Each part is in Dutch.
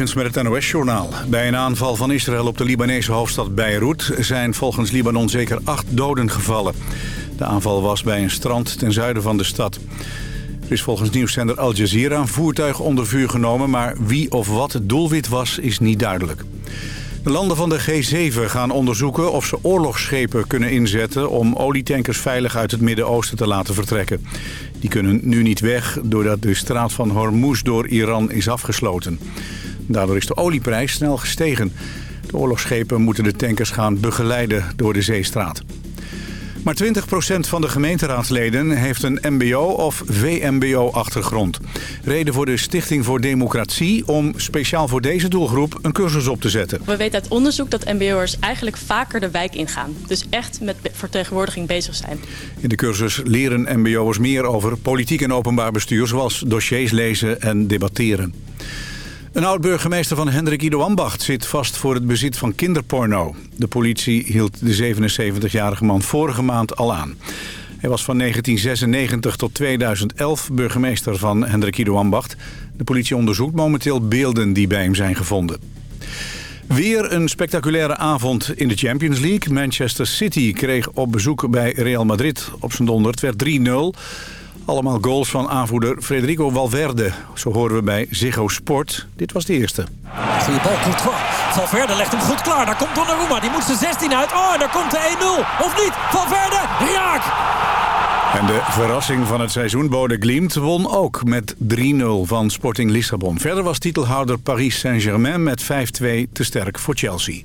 Het NOS-journaal. Bij een aanval van Israël op de Libanese hoofdstad Beirut... zijn volgens Libanon zeker acht doden gevallen. De aanval was bij een strand ten zuiden van de stad. Er is volgens nieuwszender Al Jazeera een voertuig onder vuur genomen... maar wie of wat het doelwit was, is niet duidelijk. De landen van de G7 gaan onderzoeken of ze oorlogsschepen kunnen inzetten... om olietankers veilig uit het Midden-Oosten te laten vertrekken. Die kunnen nu niet weg doordat de straat van Hormuz door Iran is afgesloten. Daardoor is de olieprijs snel gestegen. De oorlogsschepen moeten de tankers gaan begeleiden door de zeestraat. Maar 20% van de gemeenteraadsleden heeft een mbo- of VMBO-achtergrond. Reden voor de Stichting voor Democratie om speciaal voor deze doelgroep een cursus op te zetten. We weten uit onderzoek dat mbo'ers eigenlijk vaker de wijk ingaan. Dus echt met vertegenwoordiging bezig zijn. In de cursus leren mbo'ers meer over politiek en openbaar bestuur... zoals dossiers lezen en debatteren. Een oud-burgemeester van Hendrik Ido Ambacht zit vast voor het bezit van kinderporno. De politie hield de 77-jarige man vorige maand al aan. Hij was van 1996 tot 2011 burgemeester van Hendrik Ido Ambacht. De politie onderzoekt momenteel beelden die bij hem zijn gevonden. Weer een spectaculaire avond in de Champions League. Manchester City kreeg op bezoek bij Real Madrid op zijn. Het werd 3-0. Allemaal goals van aanvoerder Federico Valverde. Zo horen we bij Ziggo Sport. Dit was de eerste. Goeie bal, Courtois. Valverde legt hem goed klaar. Daar komt Donnarumma. Die moet de 16 uit. Oh, en daar komt de 1-0. Of niet? Valverde, raak! En de verrassing van het seizoen Bode Glimt won ook met 3-0 van Sporting Lissabon. Verder was titelhouder Paris Saint-Germain met 5-2 te sterk voor Chelsea.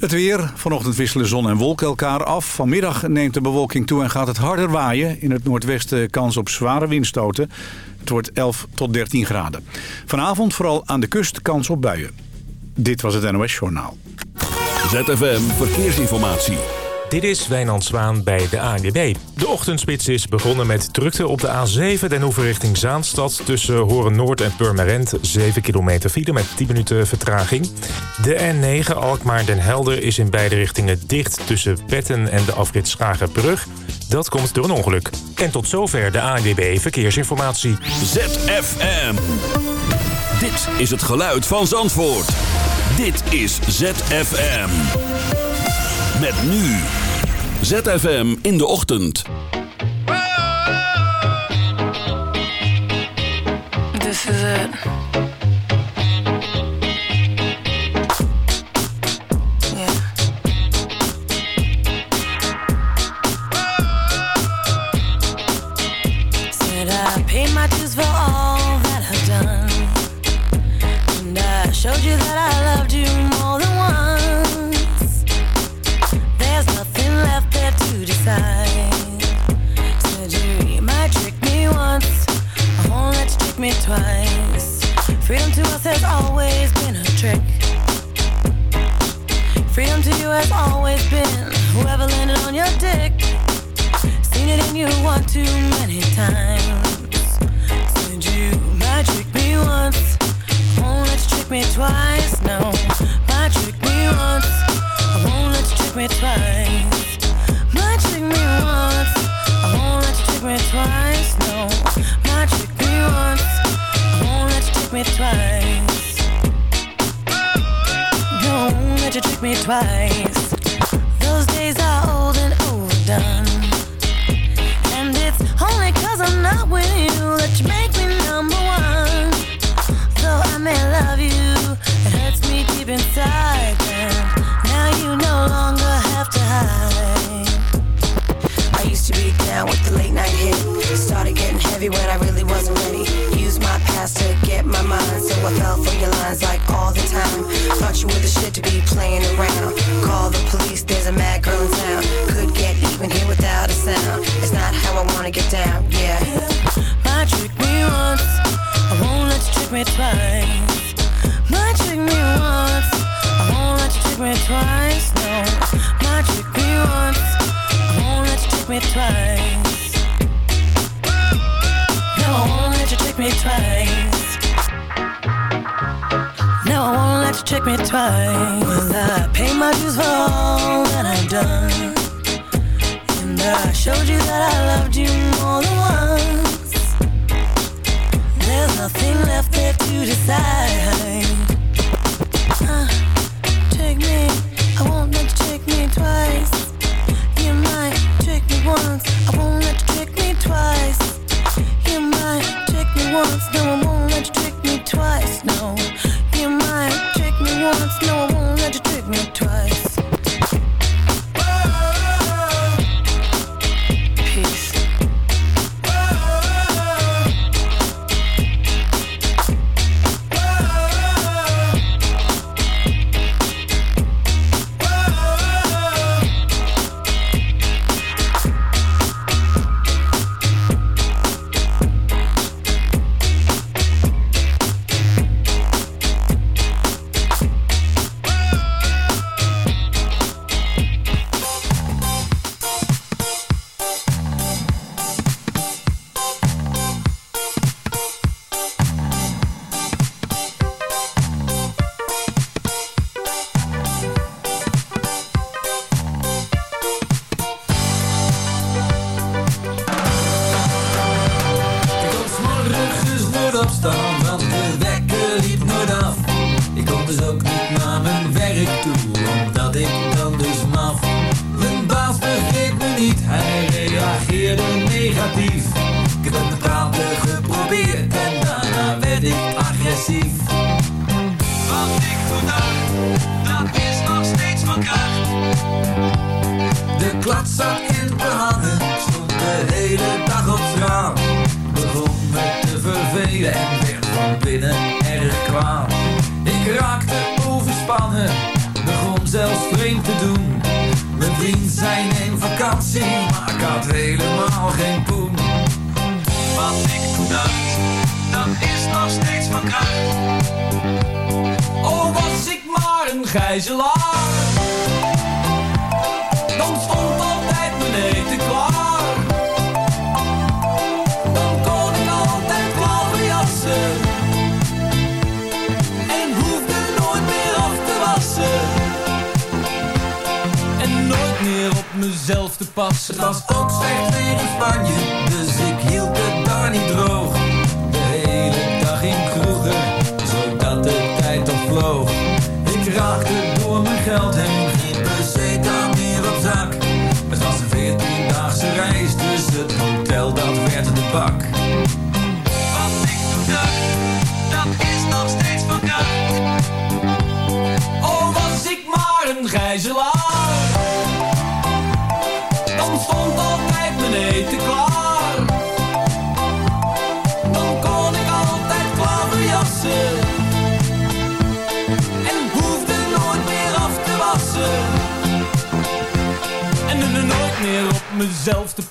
Het weer. Vanochtend wisselen zon en wolken elkaar af. Vanmiddag neemt de bewolking toe en gaat het harder waaien. In het noordwesten kans op zware windstoten. Het wordt 11 tot 13 graden. Vanavond vooral aan de kust kans op buien. Dit was het NOS Journaal. ZFM Verkeersinformatie. Dit is Wijnand Zwaan bij de ANWB. De ochtendspits is begonnen met drukte op de A7... Den Hoeven richting Zaanstad tussen Horen Noord en Purmerend. 7 kilometer file met 10 minuten vertraging. De N9 Alkmaar Den Helder is in beide richtingen dicht... tussen Petten en de afrit Schagerbrug. Dat komt door een ongeluk. En tot zover de ANWB Verkeersinformatie. ZFM. Dit is het geluid van Zandvoort. Dit is ZFM. Met nu ZFM in de ochtend. This is it. Twice. Freedom to us has always been a trick. Freedom to you has always been whoever landed on your dick. Seen it in you one too many times. Said you might trick me once, won't let you trick me twice. No, might trick me once, I won't let you trick me twice. Might trick me once, I won't let you trick me twice. No, trick me twice. Don't let you trick me twice. Those days are old and overdone. And it's only cause I'm not with you that you make me number one. Though I may love you, it hurts me deep inside. And now you no longer have to hide. I used to be down with the late night hit. Started getting heavy when I really I fell for your lines like all the time. Thought you were the shit to be playing around. Call the police, there's a mad girl in town. Could get even here without a sound. It's not how I wanna get down, yeah. Might trick me once, I won't let you trick me twice. Might trick me once, I won't let you trick me twice. No, might trick me once, I won't let you trick me twice. Let me twice. Well, I pay my dues for all that I've done. And I showed you that I loved you more than once. There's nothing left there to decide.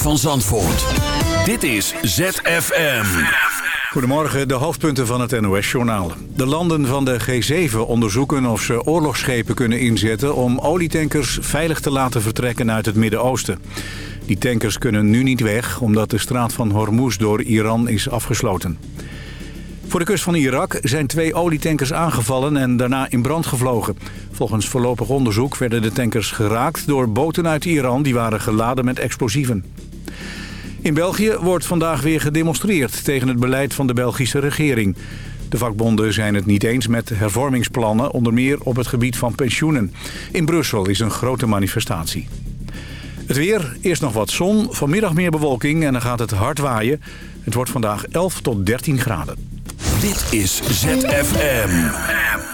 Van Zandvoort. Dit is ZFM. Goedemorgen, de hoofdpunten van het NOS-journaal. De landen van de G7 onderzoeken of ze oorlogsschepen kunnen inzetten... om olietankers veilig te laten vertrekken uit het Midden-Oosten. Die tankers kunnen nu niet weg, omdat de straat van Hormuz door Iran is afgesloten. Voor de kust van Irak zijn twee olietankers aangevallen en daarna in brand gevlogen. Volgens voorlopig onderzoek werden de tankers geraakt door boten uit Iran... die waren geladen met explosieven. In België wordt vandaag weer gedemonstreerd tegen het beleid van de Belgische regering. De vakbonden zijn het niet eens met hervormingsplannen, onder meer op het gebied van pensioenen. In Brussel is een grote manifestatie. Het weer, eerst nog wat zon, vanmiddag meer bewolking en dan gaat het hard waaien. Het wordt vandaag 11 tot 13 graden. Dit is ZFM.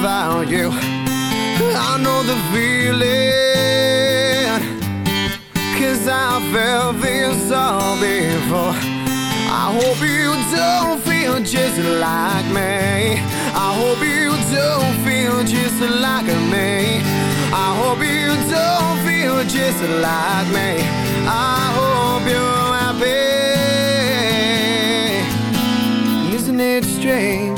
Without you. I know the feeling, cause I felt this all before. I hope you don't feel just like me. I hope you don't feel just like me. I hope you don't feel just like me. I hope you're happy. Isn't it strange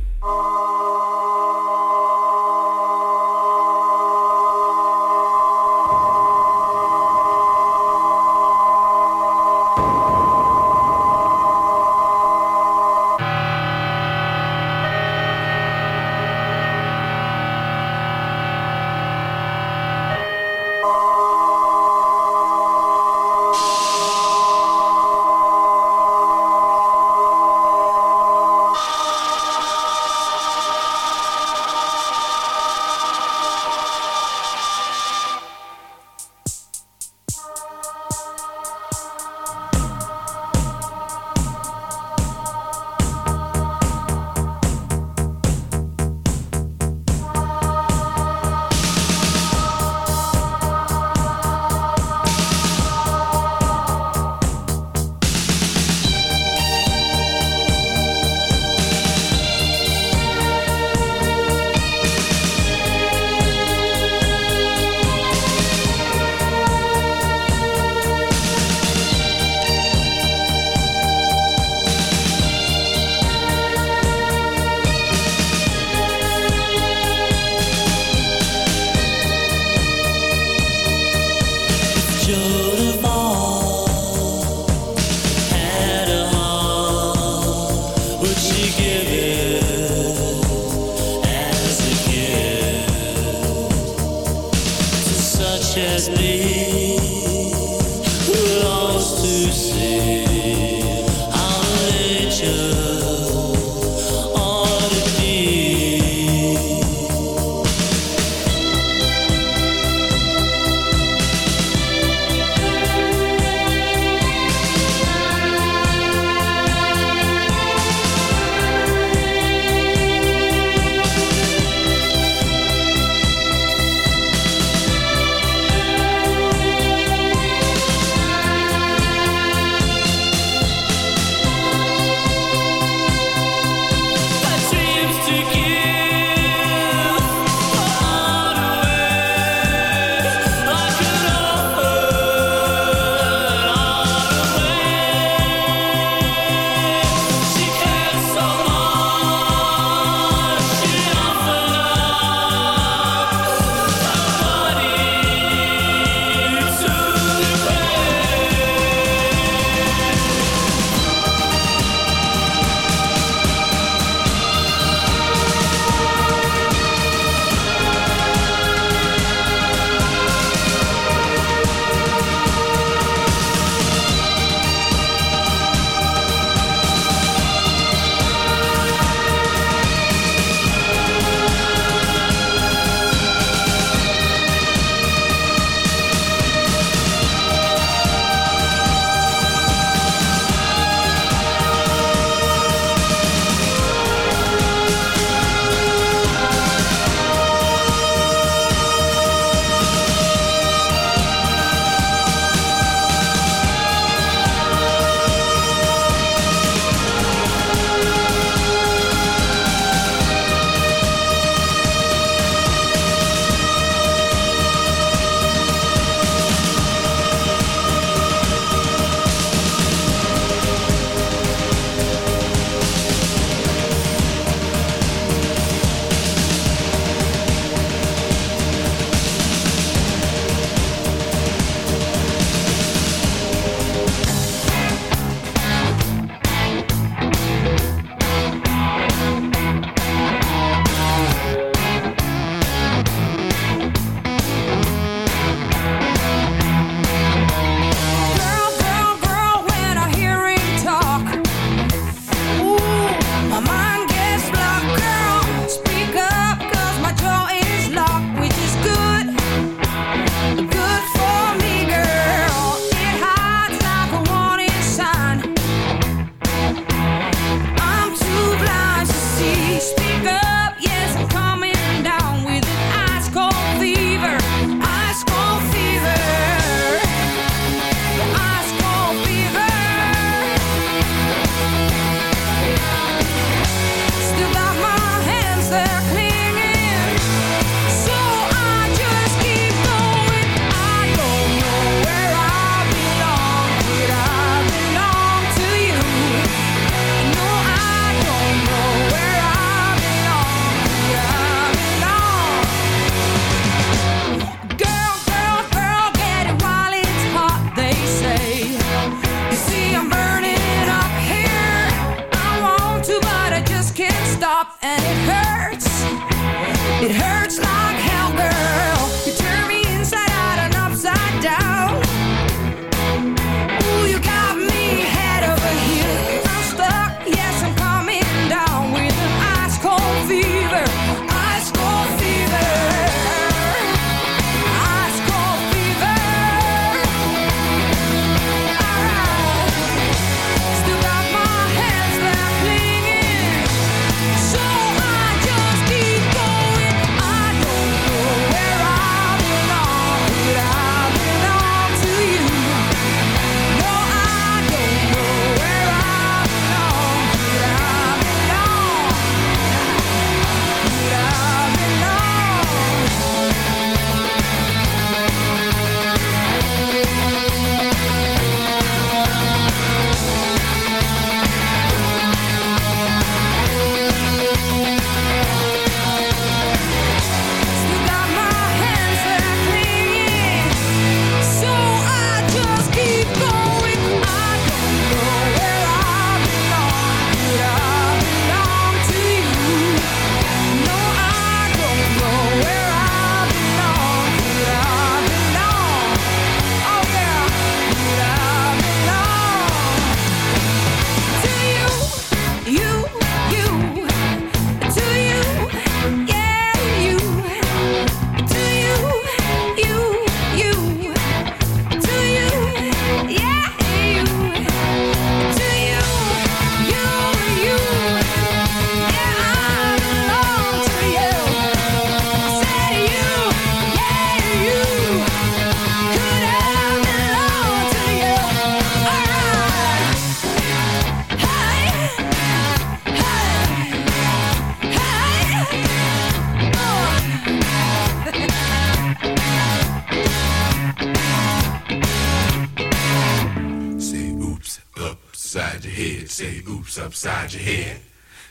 upside your head.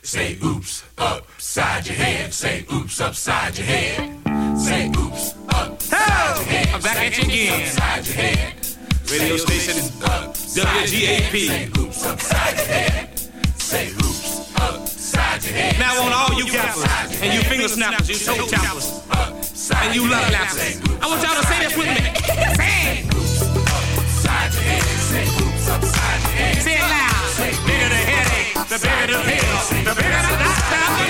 Say oops upside your head. Say oops upside your head. Say oops upside your head. I'm back at you again. Upside your head. Radio station WGAP. Say oops upside your head. Say oops upside your head. Now on all you gappers and you finger snappers, you toe tappers, and you love lappers. I want y'all to say this with me. Say oops upside your head. Say oops upside your head. Say it loud. the bigger the pill, the bigger.